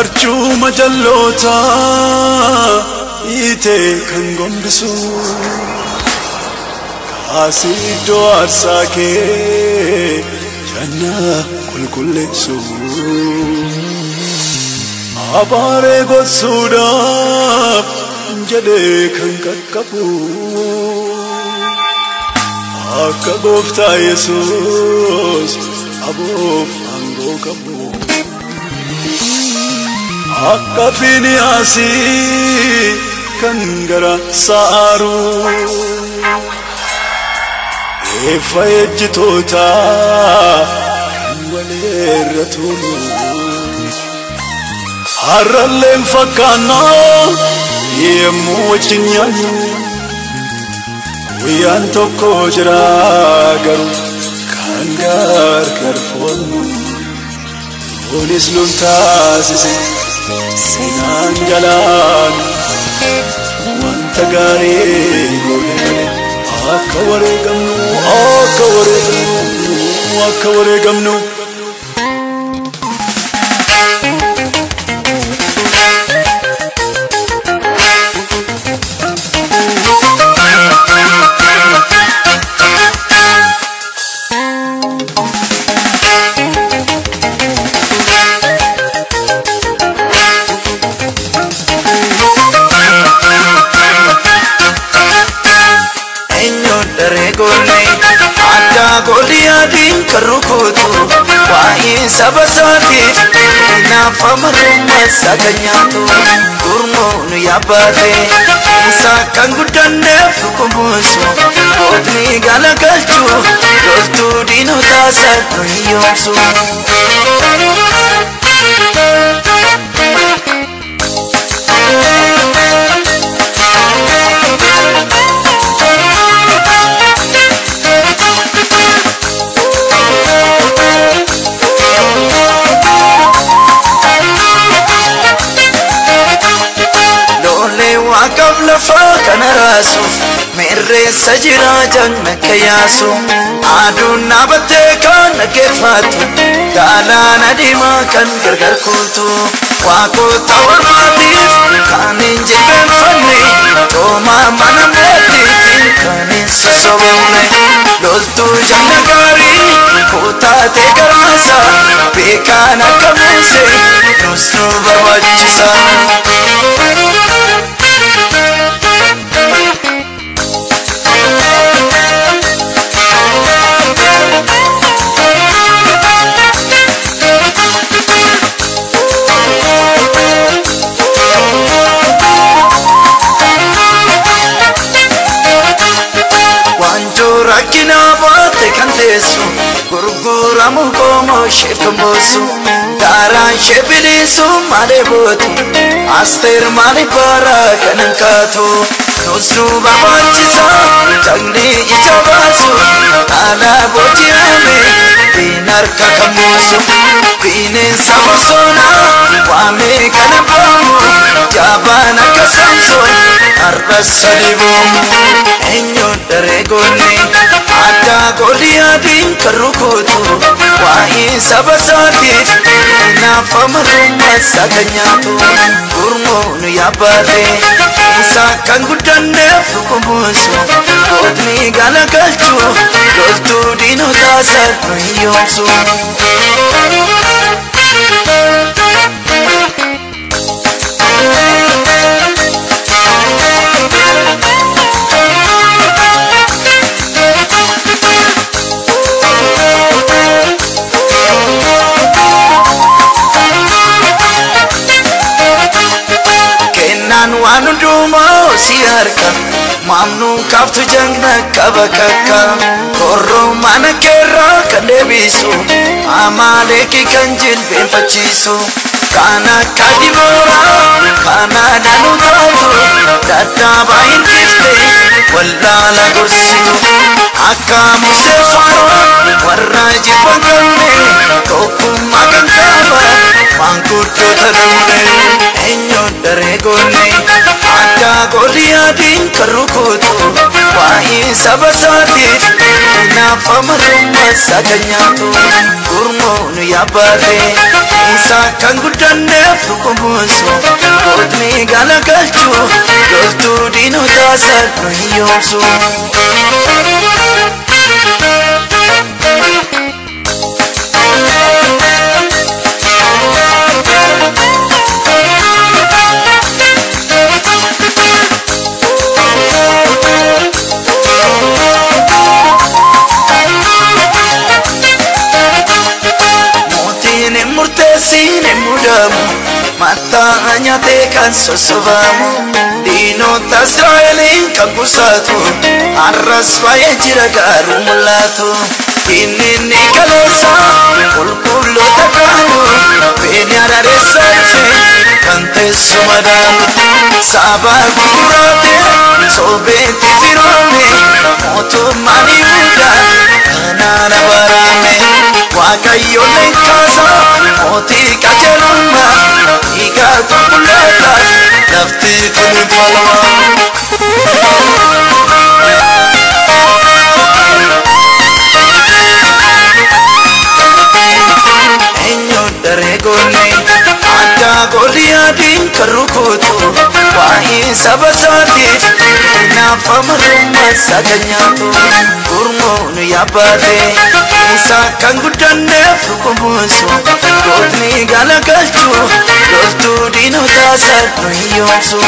barcuma jalloota hiitee kan gombisu kaasii iddoo aarsaa kee jannaa qulqulleessu abaaree gossuudhaaf jedhee kan qaqqabu akka gooftaa yesus aboof aangoo qabu akka fiiniyaasii kan gara sa'aaru eeffa ejjitoota waleerra tolu harralleen fakkaannaa yemmuu wajjin nyaannu guyyaan tokko jira garuu kan gargar foonu Kunis nun taasise seenaan jalaan wanta gaarii goone akka wareegamnu akka wareegamnu akka wareegamnu. Goliyaadiin kan rukutu waa'ee saba isaatiif naaf amarummaa isaa kan nyaatu gurmuun yaabbaate isaa kan guddanneef kubuusu gootni galagalchu loltuu diinotaa isaa hin yoomsu. Lafa kana raasuuf mirreessa jira janna kayyaasu aduun dhaabattee kan dhaggeeffatu gaalaan adiimaa kan gargar kuutu waaqota warmaatiif kan hin jilbeenfanne coomaa mana mootiitiin kan hin sossobamne loltuu janna gaarii kutaatee garaasa beekaan akka muuse nus nu barbaachisa. ሽፍሞሱ daaraan shebiliisu malee bootu asteer malee baara kanan kaatu nusnu baabaachisa jagni ija baasu dhaala booji'ame biin harka kamuusu biineensa bosoona waamee kana boomu jaabaan akka samsoon har'a sadi boomu eenyuun daree goonee addaa goolii adiin kan rukuutu. Waa'ee saba isaatiif naaf amarummaa isaa kan nyaatu gurmuun yaabbaate isaa kan guddanneef kubuusu gootni galagalchu loltuu diinotaa isaa hin yoomsu. Si harka maamnuu kaaftu jangna qaba kakka korroo mana keerraa kan deebisu amaaleekii kan jilbeenfachiisu kan akka dibooraa kana nanu taatu dadhaabaa hin kifte wallaala gorsitu akka musee faroo warra jibban qabne tokkummaa kan qaban maanguddoota duune eenyuun daree goone amarrummaa isaa kan nyaatu gurmuun yaabbaate isaa kan guddanneef dhukkuboosu gootni galagalchu loltuu diinotaa salphu hin murteessin hin mudamu mattaa nyaatee kan sossobamu diinota israa'eliin kan kusaatu har'as baay'ee jira gaaruu mul'atu inni ni kaleessa qulqulloota kaanu beeni arareessa dhufe kan teessu madaalu sabaa gurguraate soobeetti firoome mootummaan yihudaa kanaan abarame waaqayyo leenkaasa ότι κατ' η να αυτή saba isaatiif naaf amarrummaa isaa kan nyaatu gurmuun yaabbaate isaa kan guddanneef dhukkuboosu gootni galagalchu loltuu diinotaa salphu hin yoomsu.